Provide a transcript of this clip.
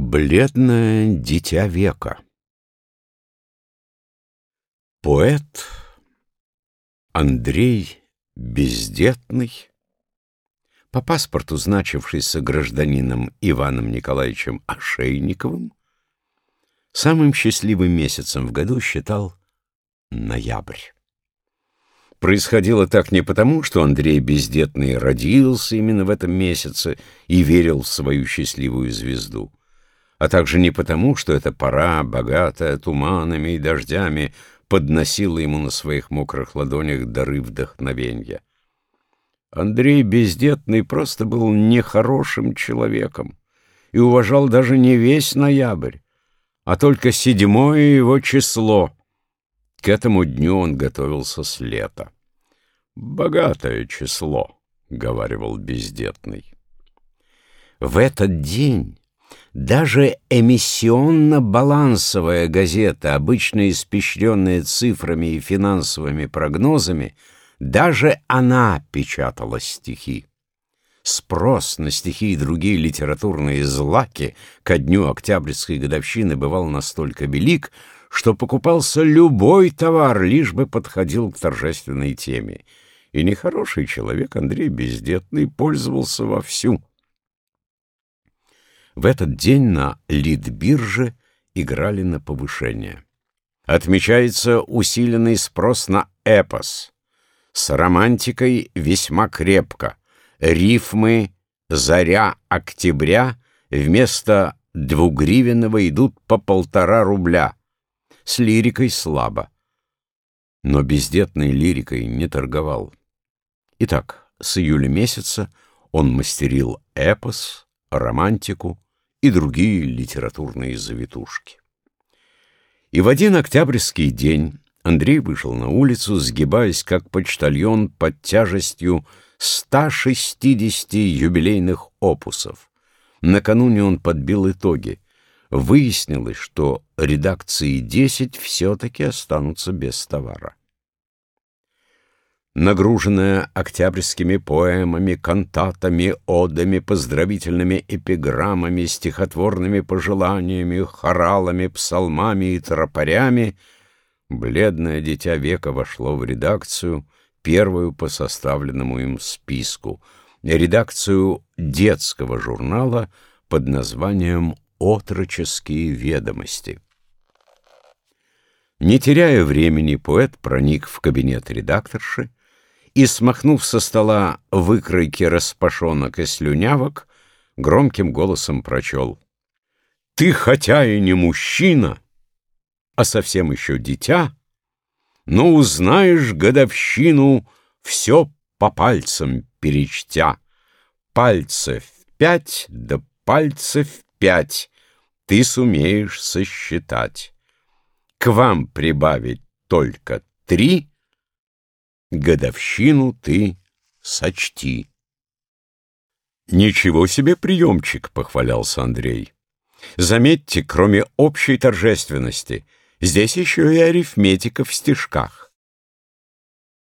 Бледное дитя века Поэт Андрей Бездетный, по паспорту значившийся гражданином Иваном Николаевичем Ошейниковым, самым счастливым месяцем в году считал ноябрь. Происходило так не потому, что Андрей Бездетный родился именно в этом месяце и верил в свою счастливую звезду а также не потому, что эта пора, богатая туманами и дождями, подносила ему на своих мокрых ладонях дары вдохновенья. Андрей Бездетный просто был нехорошим человеком и уважал даже не весь ноябрь, а только седьмое его число. К этому дню он готовился с лета. «Богатое число», — говаривал Бездетный. В этот день даже эмиссионно-балансовая газета, обычно испещренная цифрами и финансовыми прогнозами, даже она печатала стихи. Спрос на стихи и другие литературные злаки ко дню Октябрьской годовщины бывал настолько велик, что покупался любой товар, лишь бы подходил к торжественной теме. И нехороший человек Андрей Бездетный пользовался вовсю. В этот день на Литбирже играли на повышение. Отмечается усиленный спрос на эпос. С романтикой весьма крепко. Рифмы «Заря октября» вместо двугривенного идут по полтора рубля. С лирикой слабо. Но бездетной лирикой не торговал. Итак, с июля месяца он мастерил эпос, романтику, и другие литературные завитушки. И в один октябрьский день Андрей вышел на улицу, сгибаясь как почтальон под тяжестью 160 юбилейных опусов. Накануне он подбил итоги. Выяснилось, что редакции 10 все-таки останутся без товара нагруженная октябрьскими поэмами, кантатами, одами, поздравительными эпиграммами, стихотворными пожеланиями, хоралами, псалмами и тропарями, бледное дитя века вошло в редакцию, первую по составленному им списку, редакцию детского журнала под названием «Отроческие ведомости». Не теряя времени, поэт проник в кабинет редакторши, и, смахнув со стола выкройки распашонок и слюнявок, громким голосом прочел. «Ты хотя и не мужчина, а совсем еще дитя, но узнаешь годовщину все по пальцам перечтя. Пальцев пять да пальцев пять ты сумеешь сосчитать. К вам прибавить только три — годовщину ты сочти. «Ничего себе приемчик!» — похвалялся Андрей. «Заметьте, кроме общей торжественности, здесь еще и арифметика в стишках.